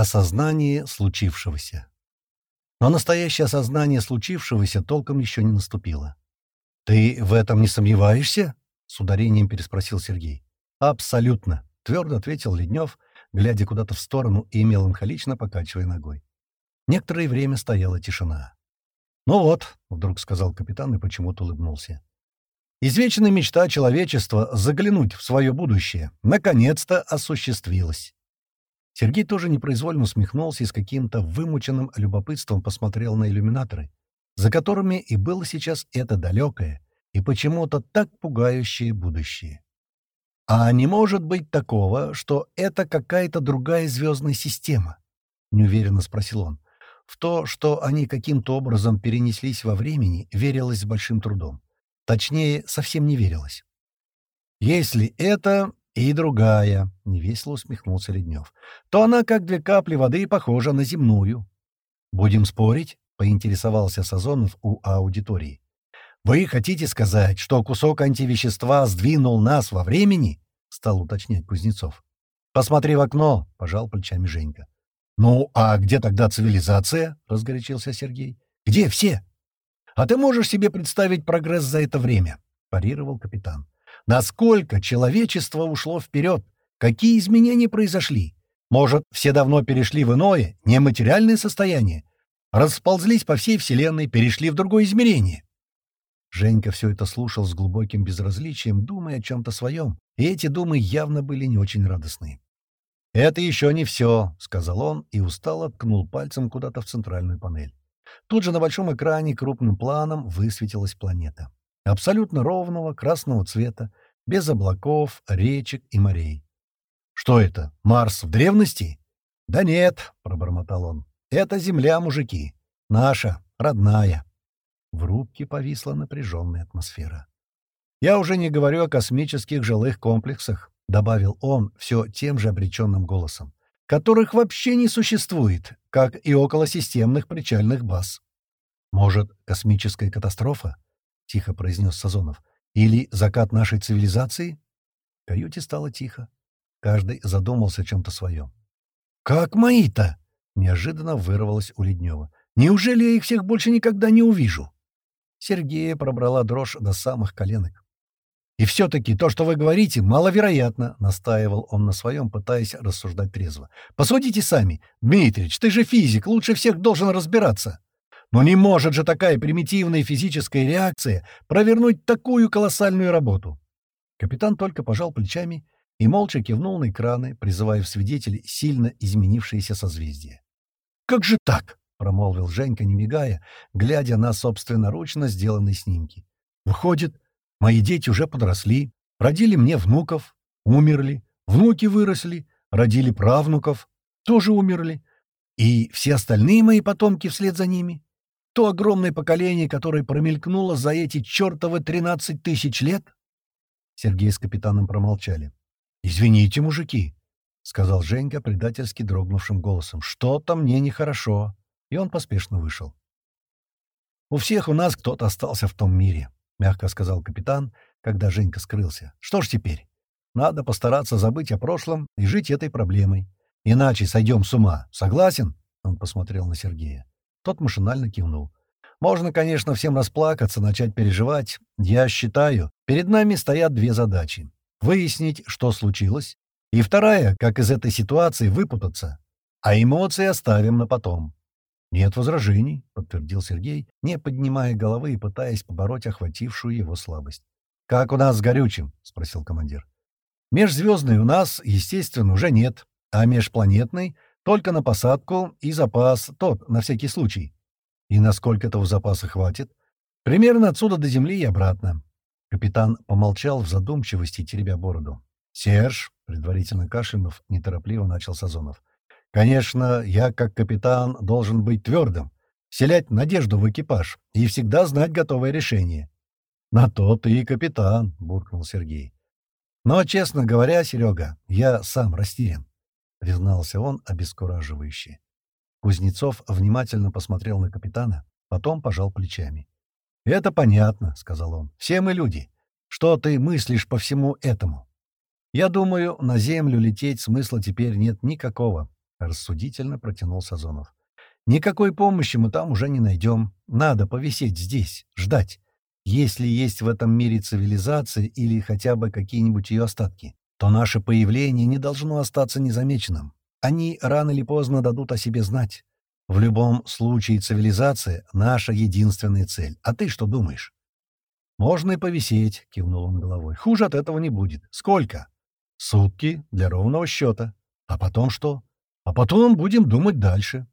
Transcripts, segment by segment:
Осознание случившегося. Но настоящее осознание случившегося толком еще не наступило. «Ты в этом не сомневаешься?» — с ударением переспросил Сергей. «Абсолютно», — твердо ответил Леднев, глядя куда-то в сторону и меланхолично покачивая ногой. Некоторое время стояла тишина. «Ну вот», — вдруг сказал капитан и почему-то улыбнулся. «Извечная мечта человечества — заглянуть в свое будущее — наконец-то осуществилась». Сергей тоже непроизвольно усмехнулся и с каким-то вымученным любопытством посмотрел на иллюминаторы, за которыми и было сейчас это далекое и почему-то так пугающее будущее. «А не может быть такого, что это какая-то другая звездная система?» — неуверенно спросил он. В то, что они каким-то образом перенеслись во времени, верилось с большим трудом. Точнее, совсем не верилось. «Если это и другая», — невесело усмехнулся Леднев, — «то она, как две капли воды, похожа на земную». «Будем спорить?» — поинтересовался Сазонов у аудитории. «Вы хотите сказать, что кусок антивещества сдвинул нас во времени?» — стал уточнять Кузнецов. «Посмотри в окно», — пожал плечами Женька. «Ну, а где тогда цивилизация?» — разгорячился Сергей. «Где все?» «А ты можешь себе представить прогресс за это время?» — парировал капитан. «Насколько человечество ушло вперед? Какие изменения произошли? Может, все давно перешли в иное, нематериальное состояние? Расползлись по всей Вселенной, перешли в другое измерение?» Женька все это слушал с глубоким безразличием, думая о чем-то своем, и эти думы явно были не очень радостные. «Это еще не все», — сказал он и устало ткнул пальцем куда-то в центральную панель. Тут же на большом экране крупным планом высветилась планета. Абсолютно ровного красного цвета, без облаков, речек и морей. «Что это, Марс в древности?» «Да нет», — пробормотал он, — «это Земля, мужики. Наша, родная». В рубке повисла напряженная атмосфера. «Я уже не говорю о космических жилых комплексах», — добавил он все тем же обреченным голосом, «которых вообще не существует, как и околосистемных причальных баз». «Может, космическая катастрофа?» — тихо произнес Сазонов. «Или закат нашей цивилизации?» В каюте стало тихо. Каждый задумался о чем-то своем. «Как мои-то?» — неожиданно вырвалось у Леднева. «Неужели я их всех больше никогда не увижу?» Сергея пробрала дрожь до самых коленок. «И все-таки то, что вы говорите, маловероятно», — настаивал он на своем, пытаясь рассуждать трезво. «Посудите сами. Дмитрич, ты же физик, лучше всех должен разбираться. Но не может же такая примитивная физическая реакция провернуть такую колоссальную работу». Капитан только пожал плечами и молча кивнул на экраны, призывая в свидетели сильно изменившиеся созвездия. «Как же так?» — промолвил Женька, не мигая, глядя на собственноручно сделанные снимки. «Выходит, Мои дети уже подросли, родили мне внуков, умерли, внуки выросли, родили правнуков, тоже умерли. И все остальные мои потомки вслед за ними. То огромное поколение, которое промелькнуло за эти чертовы тринадцать тысяч лет. Сергей с капитаном промолчали. «Извините, мужики», — сказал Женька предательски дрогнувшим голосом. «Что-то мне нехорошо». И он поспешно вышел. «У всех у нас кто-то остался в том мире. — мягко сказал капитан, когда Женька скрылся. «Что ж теперь? Надо постараться забыть о прошлом и жить этой проблемой. Иначе сойдем с ума. Согласен?» Он посмотрел на Сергея. Тот машинально кивнул. «Можно, конечно, всем расплакаться, начать переживать. Я считаю, перед нами стоят две задачи. Выяснить, что случилось, и вторая, как из этой ситуации выпутаться. А эмоции оставим на потом. «Нет возражений», — подтвердил Сергей, не поднимая головы и пытаясь побороть охватившую его слабость. «Как у нас с горючим?» — спросил командир. «Межзвездный у нас, естественно, уже нет, а межпланетный — только на посадку и запас тот, на всякий случай. И насколько этого запаса хватит? Примерно отсюда до Земли и обратно». Капитан помолчал в задумчивости, теребя бороду. «Серж», — предварительно кашлянув, неторопливо начал Сазонов, Конечно, я, как капитан, должен быть твердым, вселять надежду в экипаж и всегда знать готовое решение. — На то ты и капитан, — буркнул Сергей. — Но, честно говоря, Серега, я сам растерян, — признался он обескураживающе. Кузнецов внимательно посмотрел на капитана, потом пожал плечами. — Это понятно, — сказал он. — Все мы люди. Что ты мыслишь по всему этому? Я думаю, на землю лететь смысла теперь нет никакого. — рассудительно протянул Сазонов. «Никакой помощи мы там уже не найдем. Надо повисеть здесь, ждать. Если есть в этом мире цивилизация или хотя бы какие-нибудь ее остатки, то наше появление не должно остаться незамеченным. Они рано или поздно дадут о себе знать. В любом случае цивилизация — наша единственная цель. А ты что думаешь?» «Можно и повисеть», — кивнул он головой. «Хуже от этого не будет. Сколько?» «Сутки для ровного счета. А потом что?» «А потом будем думать дальше».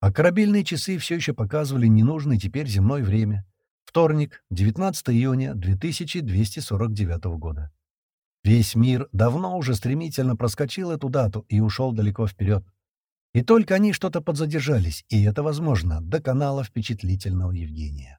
А корабельные часы все еще показывали ненужное теперь земное время. Вторник, 19 июня 2249 года. Весь мир давно уже стремительно проскочил эту дату и ушел далеко вперед. И только они что-то подзадержались, и это возможно, до канала впечатлительного Евгения.